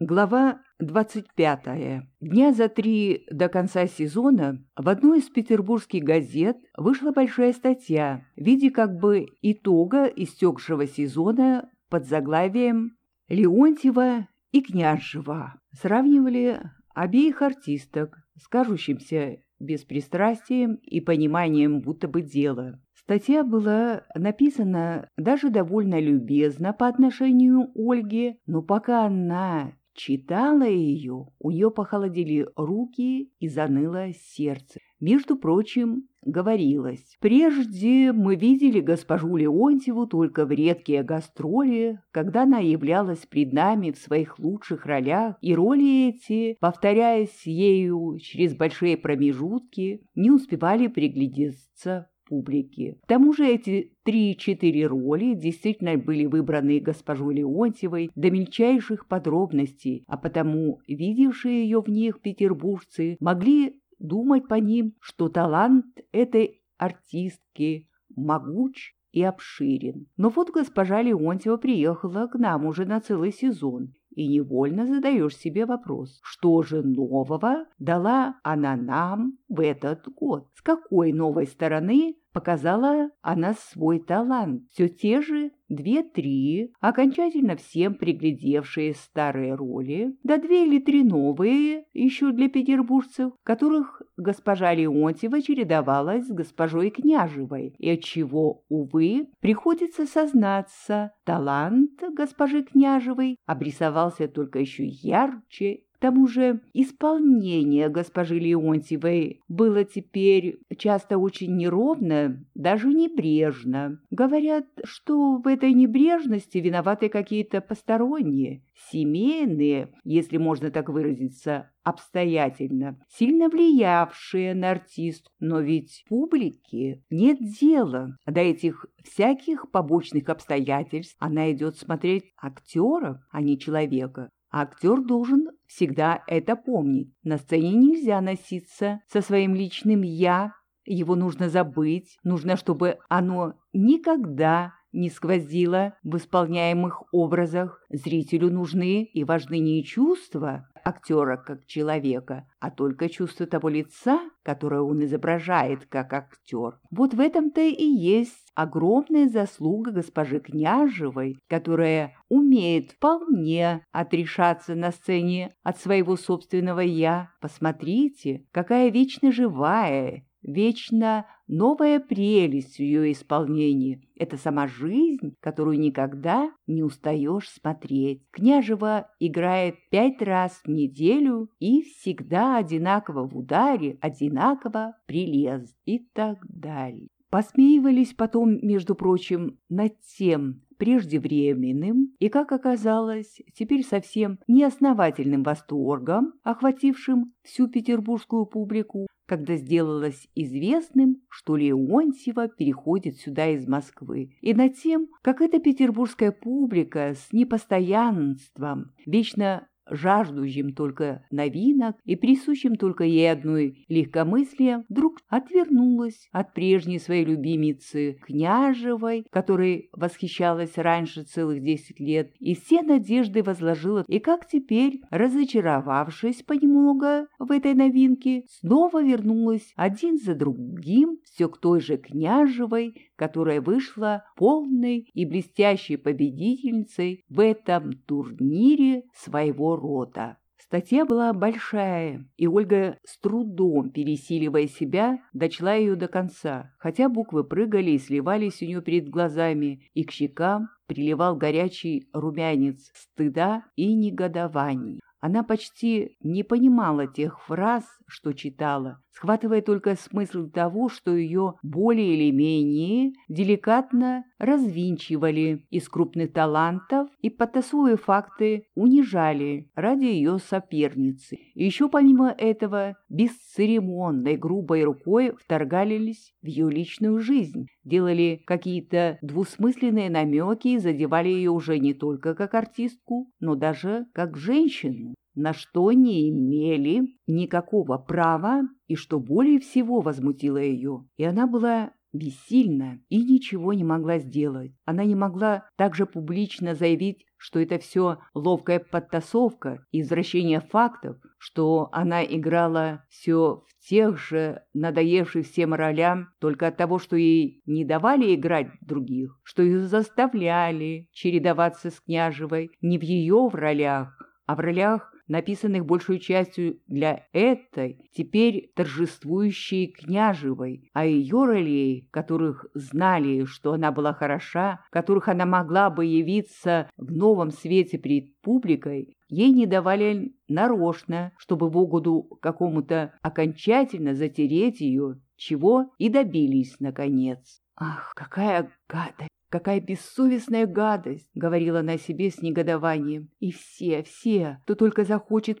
Глава 25. Дня за три до конца сезона в одной из петербургских газет вышла большая статья в виде как бы итога истекшего сезона под заглавием «Леонтьева и Княжева». Сравнивали обеих артисток с кажущимся беспристрастием и пониманием будто бы дела. Статья была написана даже довольно любезно по отношению к Ольге, но пока она читала ее, у нее похолодели руки и заныло сердце. Между прочим, говорилось, прежде мы видели госпожу Леонтьеву только в редкие гастроли, когда она являлась пред нами в своих лучших ролях, и роли эти, повторяясь ею через большие промежутки, не успевали приглядеться публики. К тому же эти три-четыре роли действительно были выбраны госпожой Леонтьевой до мельчайших подробностей, а потому видевшие ее в них петербуржцы могли думать по ним, что талант этой артистки могуч и обширен. Но вот госпожа Леонтьева приехала к нам уже на целый сезон, и невольно задаешь себе вопрос, что же нового дала она нам в этот год? С какой новой стороны показала она свой талант? Все те же две-три, окончательно всем приглядевшие старые роли, да две или три новые, еще для петербуржцев, которых госпожа Леонтьева чередовалась с госпожой Княжевой, и отчего, увы, приходится сознаться, талант госпожи Княжевой обрисовался только еще ярче тому же исполнение госпожи Леонтьевой было теперь часто очень неровно, даже небрежно. Говорят, что в этой небрежности виноваты какие-то посторонние, семейные, если можно так выразиться, обстоятельно, сильно влиявшие на артистку. Но ведь публике нет дела до этих всяких побочных обстоятельств. Она идет смотреть актера, а не человека. Актер должен всегда это помнить. На сцене нельзя носиться со своим личным «я», его нужно забыть, нужно, чтобы оно никогда не сквозило в исполняемых образах. Зрителю нужны и важны не чувства актера как человека, а только чувство того лица, которое он изображает как актер. Вот в этом-то и есть огромная заслуга госпожи Княжевой, которая умеет вполне отрешаться на сцене от своего собственного «я». Посмотрите, какая вечно живая, вечно новая прелесть в ее исполнении. Это сама жизнь, которую никогда не устаешь смотреть. Княжева играет пять раз в неделю и всегда одинаково в ударе, одинаково прилез и так далее. Посмеивались потом, между прочим, над тем преждевременным и, как оказалось, теперь совсем неосновательным восторгом, охватившим всю петербургскую публику, когда сделалось известным, что Леонтьева переходит сюда из Москвы, и над тем, как эта петербургская публика с непостоянством, вечно жаждущим только новинок и присущим только ей одной легкомыслия, вдруг отвернулась от прежней своей любимицы Княжевой, которой восхищалась раньше целых десять лет, и все надежды возложила, и как теперь, разочаровавшись понемногу в этой новинке, снова вернулась один за другим все к той же Княжевой, которая вышла полной и блестящей победительницей в этом турнире своего рода. Статья была большая, и Ольга с трудом, пересиливая себя, дочла ее до конца, хотя буквы прыгали и сливались у нее перед глазами, и к щекам приливал горячий румянец стыда и негодований. Она почти не понимала тех фраз, что читала, схватывая только смысл того, что ее более или менее деликатно развинчивали из крупных талантов и, потасуя факты, унижали ради ее соперницы. И еще помимо этого бесцеремонной грубой рукой вторгались в ее личную жизнь, делали какие-то двусмысленные намеки и задевали ее уже не только как артистку, но даже как женщину на что не имели никакого права и что более всего возмутило ее. И она была бессильна и ничего не могла сделать. Она не могла также публично заявить, что это все ловкая подтасовка, извращение фактов, что она играла все в тех же надоевших всем ролям только от того, что ей не давали играть других, что ее заставляли чередоваться с княжевой не в ее в ролях, а в ролях написанных большей частью для этой, теперь торжествующей княжевой, а ее ролей, которых знали, что она была хороша, которых она могла бы явиться в новом свете перед публикой, ей не давали нарочно, чтобы в угоду какому-то окончательно затереть ее, чего и добились, наконец. Ах, какая гадость! Какая бессовестная гадость, — говорила она себе с негодованием. И все, все, кто только захочет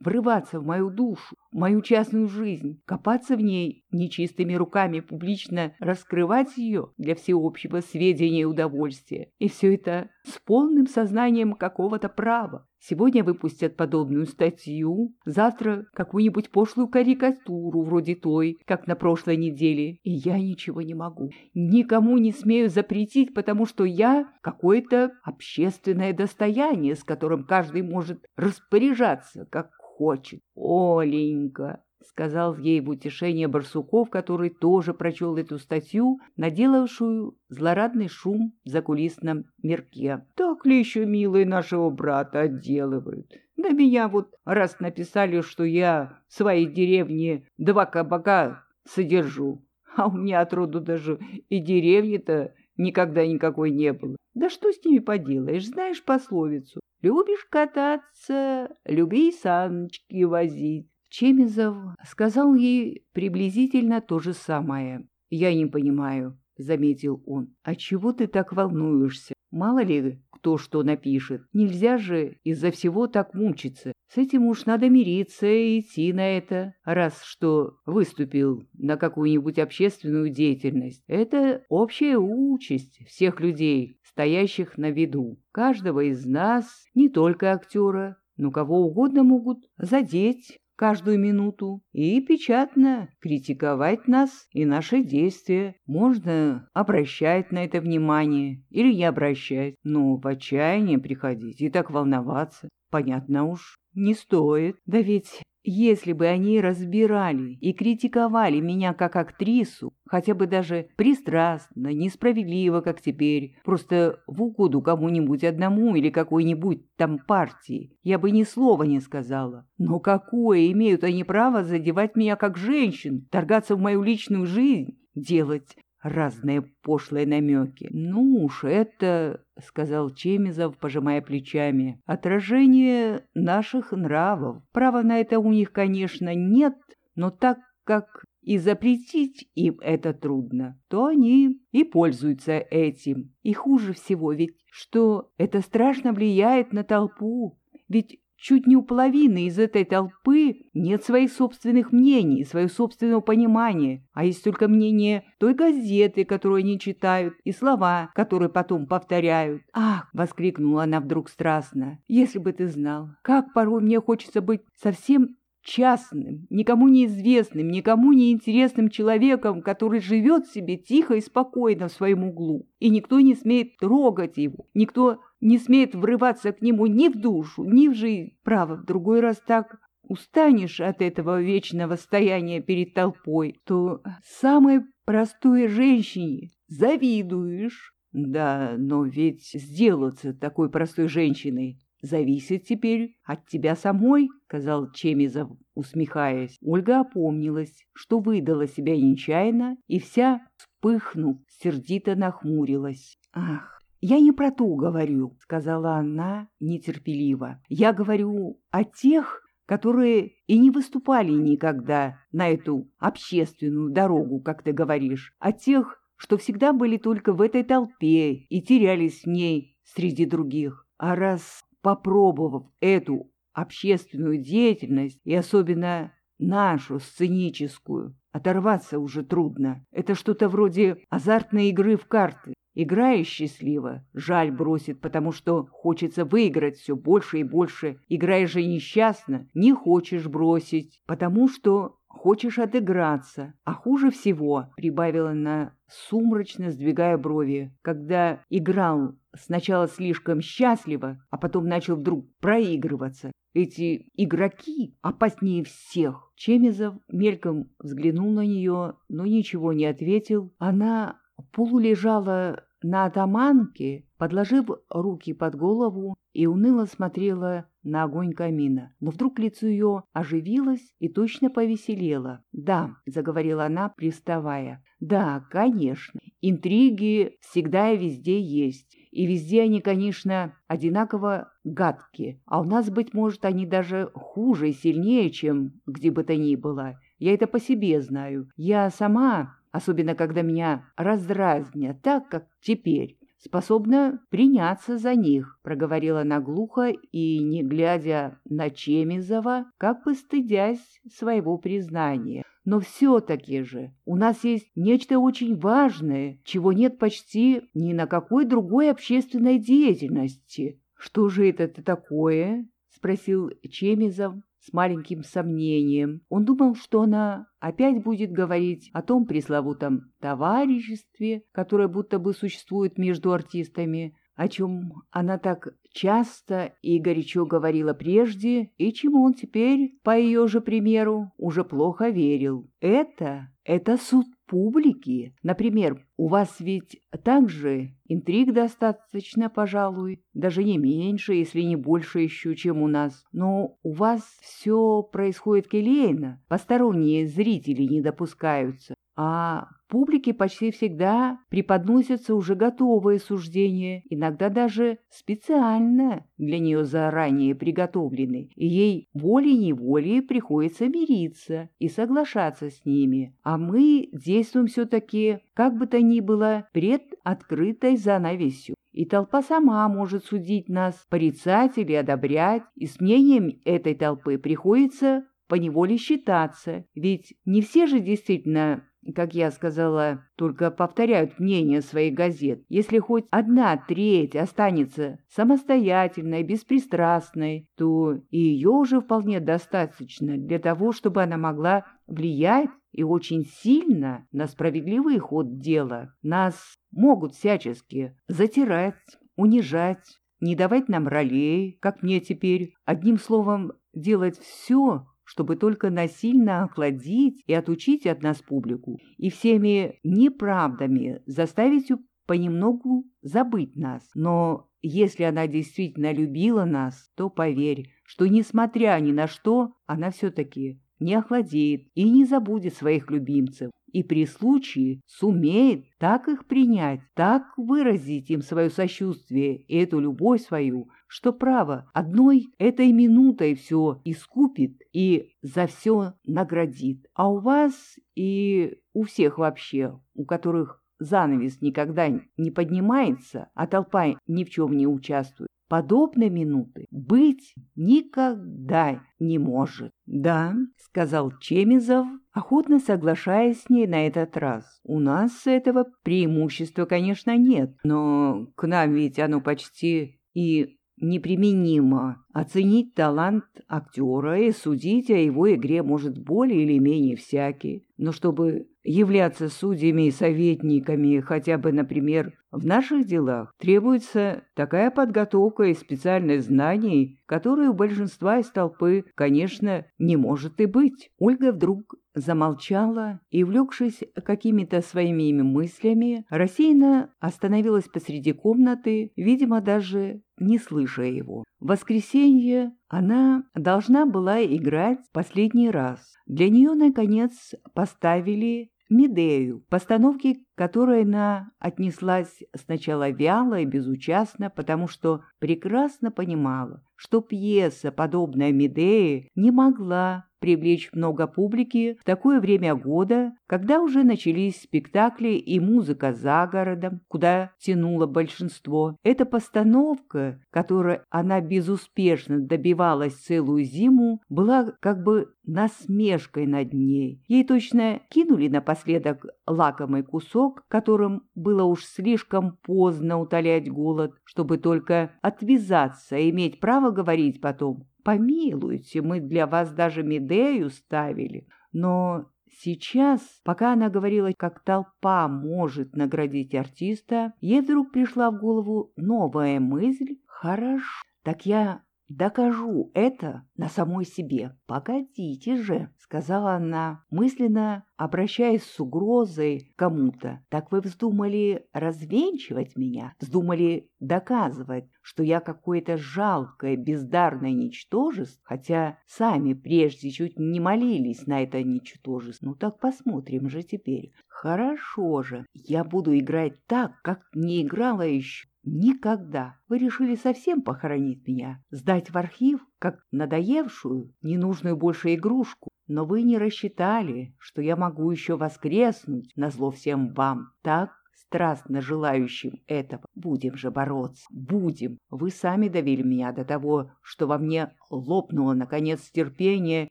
врываться в мою душу, в мою частную жизнь, копаться в ней нечистыми руками, публично раскрывать ее для всеобщего сведения и удовольствия. И все это с полным сознанием какого-то права. Сегодня выпустят подобную статью, завтра какую-нибудь пошлую карикатуру вроде той, как на прошлой неделе, и я ничего не могу. Никому не смею запретить, потому что я какое-то общественное достояние, с которым каждый может распоряжаться, как хочет. Оленька, — сказал ей в утешение Барсуков, который тоже прочел эту статью, наделавшую злорадный шум в закулисном мирке. «Так ли еще, милые, нашего брата отделывают? На меня вот раз написали, что я в своей деревне два кабака содержу, а у меня отроду даже и деревни-то никогда никакой не было. Да что с ними поделаешь, знаешь пословицу? Любишь кататься, люби саночки возить. Чемизов сказал ей приблизительно то же самое. «Я не понимаю», — заметил он. «А чего ты так волнуешься? Мало ли кто что напишет. Нельзя же из-за всего так мучиться. С этим уж надо мириться и идти на это, раз что выступил на какую-нибудь общественную деятельность. Это общая участь всех людей, стоящих на виду. Каждого из нас, не только актера, но кого угодно могут задеть каждую минуту и печатно критиковать нас и наши действия. Можно обращать на это внимание или не обращать, но в отчаяние приходить и так волноваться. Понятно уж, не стоит. Да ведь если бы они разбирали и критиковали меня как актрису, хотя бы даже пристрастно, несправедливо, как теперь, просто в угоду кому-нибудь одному или какой-нибудь там партии, я бы ни слова не сказала. Но какое имеют они право задевать меня как женщин, торгаться в мою личную жизнь, делать разные пошлые намеки. «Ну уж это, — сказал Чемизов, пожимая плечами, — отражение наших нравов. Права на это у них, конечно, нет, но так как и запретить им это трудно, то они и пользуются этим. И хуже всего ведь, что это страшно влияет на толпу, ведь Чуть не у половины из этой толпы нет своих собственных мнений, своего собственного понимания, а есть только мнение той газеты, которую они читают, и слова, которые потом повторяют. «Ах!» — воскликнула она вдруг страстно. «Если бы ты знал, как порой мне хочется быть совсем частным, никому неизвестным, никому не интересным человеком, который живет себе тихо и спокойно в своем углу, и никто не смеет трогать его, никто не смеет врываться к нему ни в душу, ни в жизнь. Право, в другой раз так устанешь от этого вечного стояния перед толпой, то самой простой женщине завидуешь. Да, но ведь сделаться такой простой женщиной зависит теперь от тебя самой, — сказал Чемизов, усмехаясь. Ольга опомнилась, что выдала себя нечаянно, и вся, вспыхнув, сердито нахмурилась. Ах, «Я не про то говорю», — сказала она нетерпеливо. «Я говорю о тех, которые и не выступали никогда на эту общественную дорогу, как ты говоришь, о тех, что всегда были только в этой толпе и терялись в ней среди других. А раз попробовав эту общественную деятельность, и особенно нашу сценическую, оторваться уже трудно. Это что-то вроде азартной игры в карты. Играя счастливо, жаль бросит, потому что хочется выиграть все больше и больше. Играя же несчастно, не хочешь бросить, потому что хочешь отыграться. А хуже всего, — прибавила она, сумрачно сдвигая брови, — когда играл сначала слишком счастливо, а потом начал вдруг проигрываться. Эти игроки опаснее всех. Чемизов мельком взглянул на нее, но ничего не ответил. Она полулежала на атаманке, подложив руки под голову, и уныло смотрела на огонь камина. Но вдруг лицо ее оживилось и точно повеселело. «Да», — заговорила она, приставая, — «да, конечно, интриги всегда и везде есть. И везде они, конечно, одинаково гадкие. А у нас, быть может, они даже хуже и сильнее, чем где бы то ни было. Я это по себе знаю. Я сама особенно когда меня раздразнят так, как теперь, способна приняться за них, проговорила она глухо и, не глядя на Чемизова, как бы стыдясь своего признания. Но все-таки же у нас есть нечто очень важное, чего нет почти ни на какой другой общественной деятельности. Что же это такое? — спросил Чемизов, с маленьким сомнением. Он думал, что она опять будет говорить о том пресловутом товариществе, которое будто бы существует между артистами, о чем она так часто и горячо говорила прежде, и чему он теперь, по ее же примеру, уже плохо верил. Это, это суд публики. Например, у вас ведь также интриг достаточно, пожалуй, даже не меньше, если не больше еще, чем у нас. Но у вас все происходит келейно, посторонние зрители не допускаются. А публике почти всегда преподносятся уже готовые суждения, иногда даже специально для нее заранее приготовленные, и ей волей-неволей приходится мириться и соглашаться с ними. А мы действуем все-таки, как бы то ни было, пред открытой занавесью и толпа сама может судить нас, порицать или одобрять, и с мнением этой толпы приходится поневоле считаться, ведь не все же действительно как я сказала, только повторяют мнение своих газет. Если хоть одна треть останется самостоятельной, беспристрастной, то и ее уже вполне достаточно для того, чтобы она могла влиять и очень сильно на справедливый ход дела. Нас могут всячески затирать, унижать, не давать нам ролей, как мне теперь, одним словом, делать все, чтобы только насильно охладить и отучить от нас публику, и всеми неправдами заставить понемногу забыть нас. Но если она действительно любила нас, то поверь, что, несмотря ни на что, она все-таки не охладеет и не забудет своих любимцев, и при случае сумеет так их принять, так выразить им свое сочувствие и эту любовь свою, что право одной этой минутой все искупит и за все наградит. А у вас и у всех вообще, у которых занавес никогда не поднимается, а толпа ни в чем не участвует, подобной минуты быть никогда не может. «Да», — сказал Чемизов, охотно соглашаясь с ней на этот раз. «У нас этого преимущества, конечно, нет, но к нам ведь оно почти и неприменимо. Оценить талант актера и судить о его игре может более или менее всякий. Но чтобы являться судьями и советниками хотя бы, например, в наших делах, требуется такая подготовка и специальное знание, которые у большинства из толпы, конечно, не может и быть. Ольга вдруг замолчала и, влекшись какими-то своими мыслями, рассеянно остановилась посреди комнаты, видимо, даже не слыша его. В воскресенье она должна была играть последний раз. Для нее, наконец, поставили Медею, постановки которой она отнеслась сначала вяло и безучастно, потому что прекрасно понимала, что пьеса, подобная Медее, не могла привлечь много публики в такое время года, когда уже начались спектакли и музыка за городом, куда тянуло большинство. Эта постановка, которой она безуспешно добивалась целую зиму, была как бы насмешкой над ней. Ей точно кинули напоследок лакомый кусок, которым было уж слишком поздно утолять голод, чтобы только отвязаться и иметь право говорить потом Помилуйте, мы для вас даже Медею ставили. Но сейчас, пока она говорила, как толпа может наградить артиста, ей вдруг пришла в голову новая мысль «Хорошо, так я Докажу это на самой себе. Погодите же, сказала она, мысленно обращаясь с угрозой кому-то. Так вы вздумали развенчивать меня? Вздумали доказывать, что я какое-то жалкое, бездарное ничтожество, хотя сами прежде чуть не молились на это ничтожество. Ну так посмотрим же теперь. Хорошо же, я буду играть так, как не играла еще Никогда. Вы решили совсем похоронить меня, сдать в архив, как надоевшую, ненужную больше игрушку. Но вы не рассчитали, что я могу еще воскреснуть, назло всем вам. Так, страстно желающим этого. Будем же бороться, будем. Вы сами довели меня до того, что во мне лопнуло, наконец, терпение,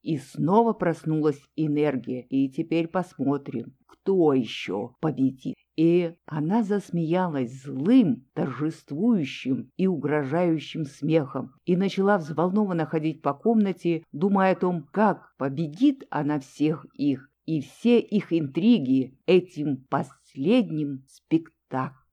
и снова проснулась энергия. И теперь посмотрим, кто еще победит. И она засмеялась злым, торжествующим и угрожающим смехом и начала взволнованно ходить по комнате, думая о том, как победит она всех их и все их интриги этим последним спектаклем.